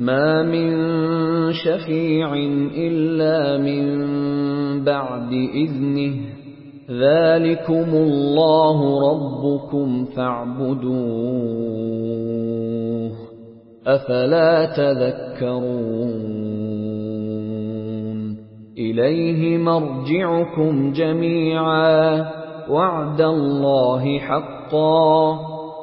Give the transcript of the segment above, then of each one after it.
ما من شفيع إلا من بعد إذنه ذلكم الله ربكم فاعبدوه أفلا تذكرون إليه مرجعكم جميعا وعد الله حقا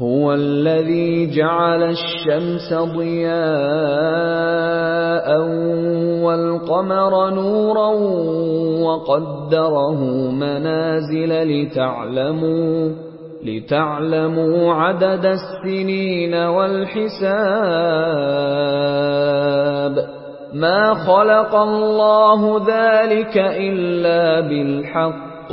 هو الذي جعل الشمس ضياء والقمر نورا وقدره منازل لتعلموا لتعلموا عدد السنين والحساب. ما خلق الله ذلك إلا بالحق.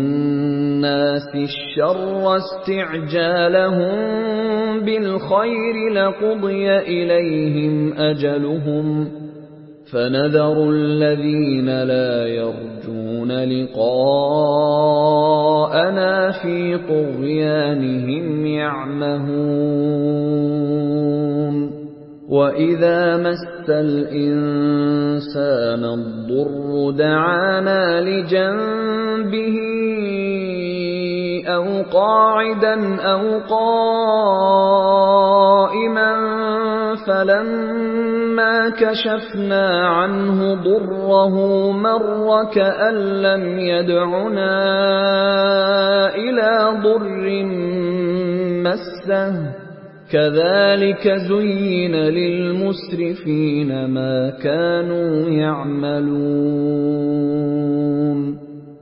الشر استعجالهم بالخير لقضي إليهم أجلهم فنذر الذين لا يرجون لقاءنا في طغيانهم يعمهون وإذا مس الإنسان الضر دعانا لجنبه أو قاعدا أو قائما فلما كشفنا عنه ضره مر كأن لم يدعنا إلى ضر مسه كذلك زين للمسرفين ما كانوا يعملون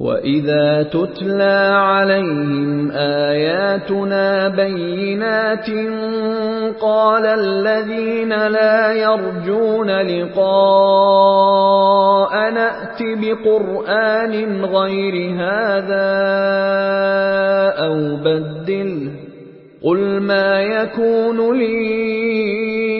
واذا تتلى عليهم اياتنا بينات قال الذين لا يرجون لقاء نات بقران غير هذا أو بدله قل ما يكون لي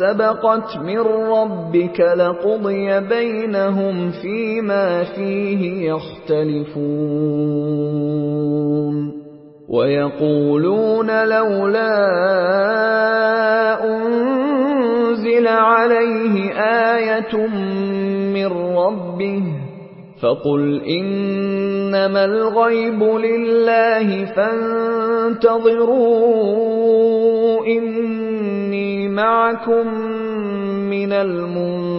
سبقت من ربك لقضي بينهم فيما فيه يختلفون. ويقولون لولا أنزل عليه آية من ربه فقل إنما الغيب لله فانتظروا إني معكم من المنتظرين.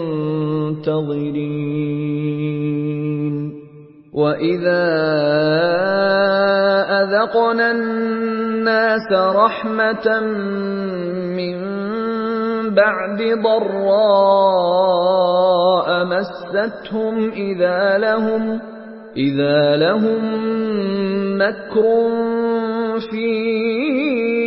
وإذا أذقنا الناس رحمة من بعد ضراء مستهم إذا لهم إذا لهم مكر في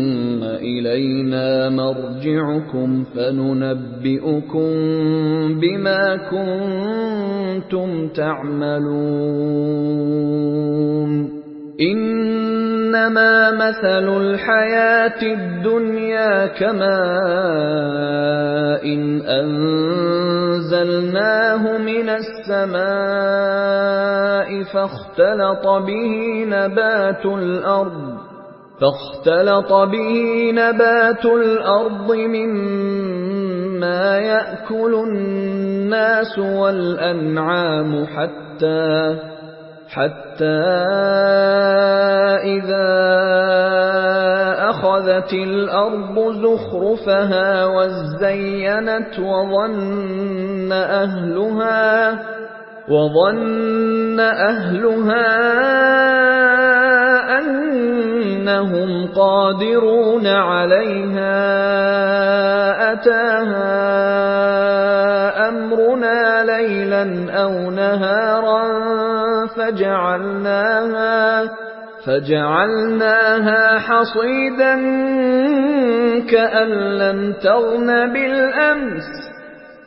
إلينا مرجعكم فننبئكم بما كنتم تعملون. إنما مثل الحياة الدنيا كماء إن أنزلناه من السماء فاختلط به نبات الأرض فاختلط به نبات الأرض مما يأكل الناس والأنعام حتى حتى إذا أخذت الأرض زخرفها وزينت وظن أهلها وظن أهلها أنهم قادرون عليها أتاها أمرنا ليلا أو نهارا فجعلناها فجعلناها حصيدا كأن لم تغن بالأمس.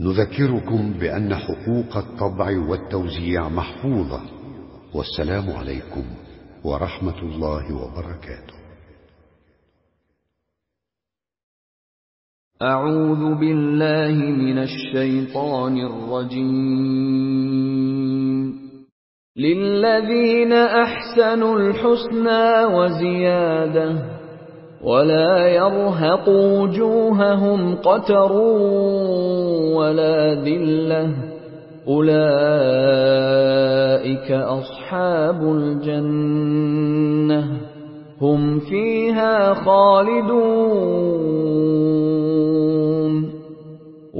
نذكركم بأن حقوق الطبع والتوزيع محفوظة. والسلام عليكم ورحمة الله وبركاته. أعوذ بالله من الشيطان الرجيم. للذين أحسنوا الحسنى وزيادة ولا يرهق وجوههم قتر ولا ذلة. أولئك أصحاب الجنة. هم فيها خالدون.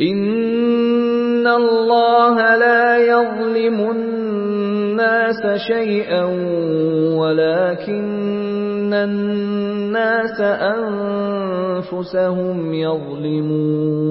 ان الله لا يظلم الناس شيئا ولكن الناس انفسهم يظلمون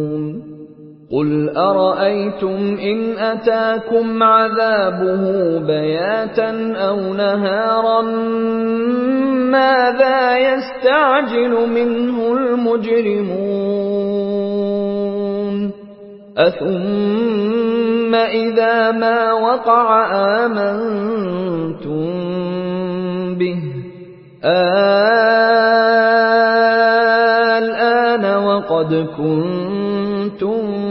قل أرأيتم إن أتاكم عذابه بياتا أو نهارا؟ ماذا يستعجل منه المجرمون؟ أثم إذا ما وقع آمنتم به. الآن وقد كنتم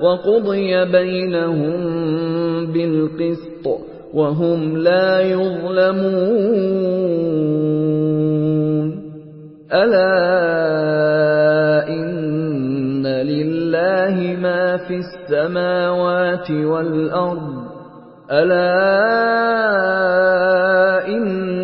وقضي بينهم بالقسط وهم لا يظلمون. ألا إن لله ما في السماوات والأرض. ألا إن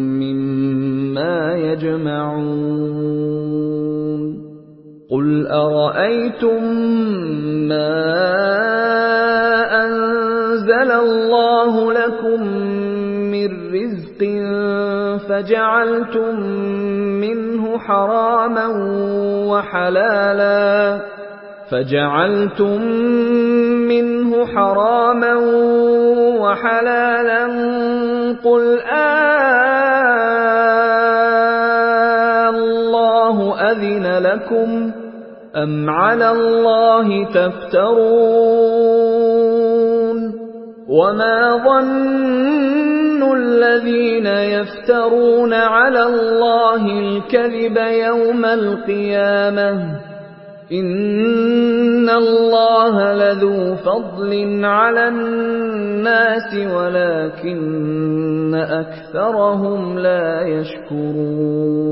مما يجمعون. قل أرأيتم ما أنزل الله لكم من رزق فجعلتم منه حراما وحلالا فجعلتم منه حراما وحلالا قل آه آلله أذن لكم أم على الله تفترون وما ظن الذين يفترون على الله الكذب يوم القيامة إن الله لذو فضل على الناس ولكن أكثرهم لا يشكرون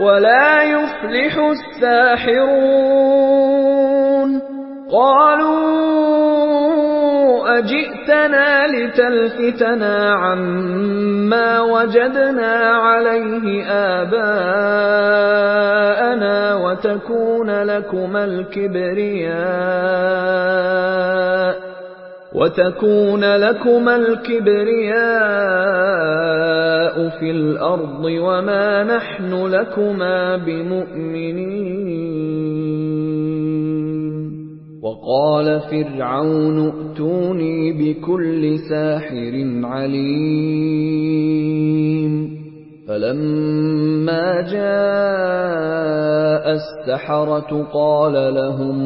ولا يفلح الساحرون. قالوا أجئتنا لتلفتنا عما وجدنا عليه آباءنا وتكون لكما الكبرياء. وتكون لكما الكبرياء في الأرض وما نحن لكما بمؤمنين وقال فرعون ائتوني بكل ساحر عليم فلما جاء السحرة قال لهم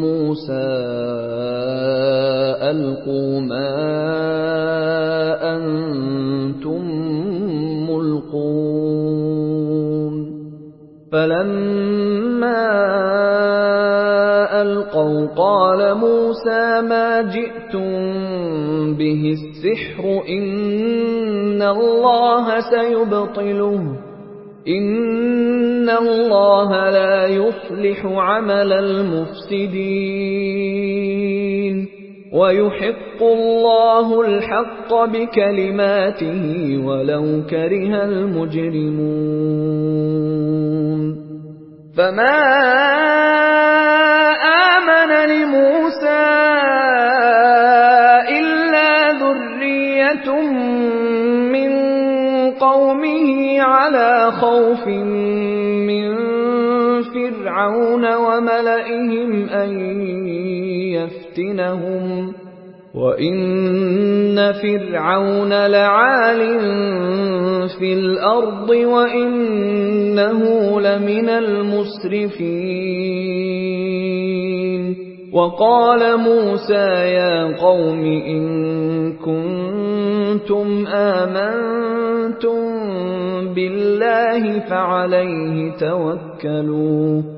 موسى ألقوا ما أنتم ملقون. فلما ألقوا قال موسى ما جئتم به السحر إن الله سيبطله إِنَّ اللَّهَ لَا يُصْلِحُ عَمَلَ الْمُفْسِدِينَ. وَيُحِقُّ اللَّهُ الْحَقَّ بِكَلِمَاتِهِ وَلَوْ كَرِهَ الْمُجْرِمُونَ. فَمَا آمَنَ لِمُوسَىٰ إِلَّا ذُرِّيَّةٌ مِّن قَوْمِهِ عَلَىٰ خَوْفٍ مِّن فِرْعَوْنَ وَمَلَئِهِمْ أَن يَفْتِنَهُمْ ۚ وَإِنَّ فِرْعَوْنَ لَعَالٍ فِي الْأَرْضِ وَإِنَّهُ لَمِنَ الْمُسْرِفِينَ. وَقَالَ مُوسَىٰ يَا قَوْمِ إِن كُنتُمْ آمَنتُم بِاللَّهِ فَعَلَيْهِ تَوَكَّلُوا.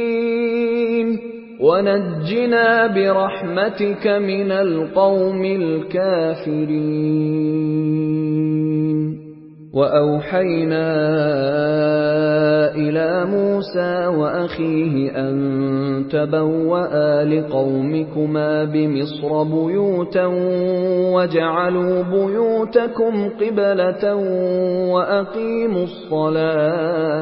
وَنَجِّنَا بِرَحْمَتِكَ مِنَ الْقَوْمِ الْكَافِرِينَ وَأَوْحَيْنَا إِلَىٰ مُوسَىٰ وَأَخِيهِ أَن تَبَوَّآ لِقَوْمِكُمَا بِمِصْرَ بُيُوتًا وَاجْعَلُوا بُيُوتَكُمْ قِبْلَةً وَأَقِيمُوا الصَّلَاةَ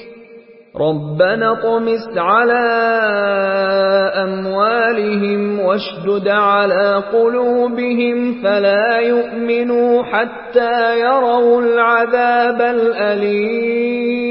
رَبَّنَا اطْمِسْ عَلَىٰ أَمْوَالِهِمْ وَاشْدُدْ عَلَىٰ قُلُوبِهِمْ فَلَا يُؤْمِنُوا حَتَّىٰ يَرَوُا الْعَذَابَ الْأَلِيمَ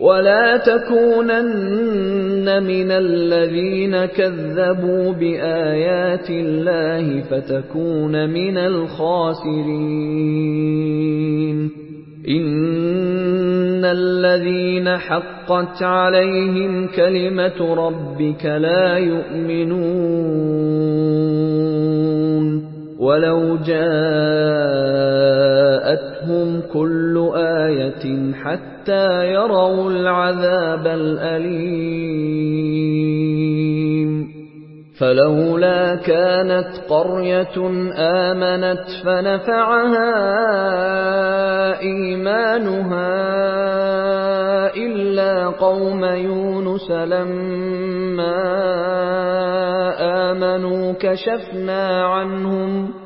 ولا تكونن من الذين كذبوا بآيات الله فتكون من الخاسرين. إن الذين حقت عليهم كلمة ربك لا يؤمنون. ولو جاءتهم كل آية حتى يروا العذاب الأليم. فلولا كانت قرية آمنت فنفعها إيمانها إلا قوم يونس لما آمنوا كشفنا عنهم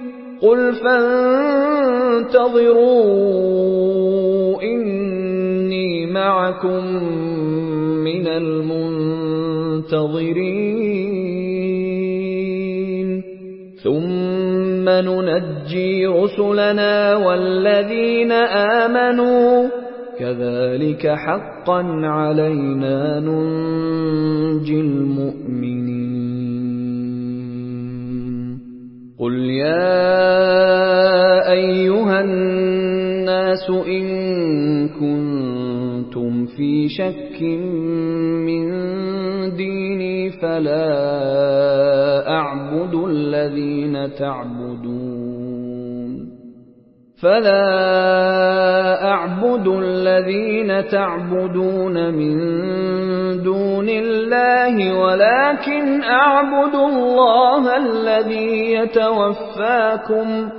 قل فانتظروا إني معكم من المنتظرين ثم ننجي رسلنا والذين آمنوا كذلك حقا علينا ننجي المؤمنين قل يا أيها الناس إن كنتم في شك من ديني فلا أعبد الذين تعبدون فلا أعبد الذين تعبدون من دون الله ولكن أعبد الله الذي يتوفاكم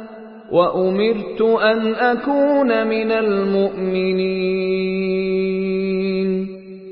وأمرت أن أكون من المؤمنين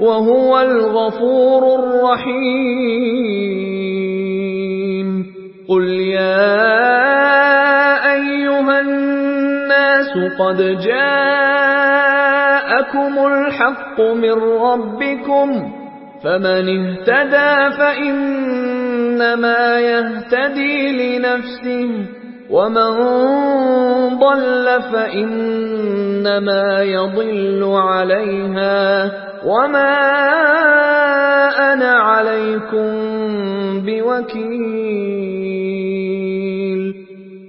وهو الغفور الرحيم. قل يا أيها الناس قد جاءكم الحق من ربكم فمن اهتدى فإنما يهتدي لنفسه ومن ضل فإنما يضل عليها. وما أنا عليكم بوكيل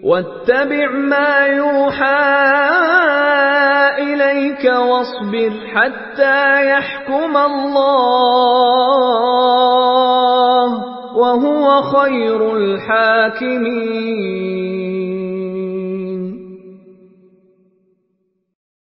واتبع ما يوحى إليك واصبر حتى يحكم الله وهو خير الحاكمين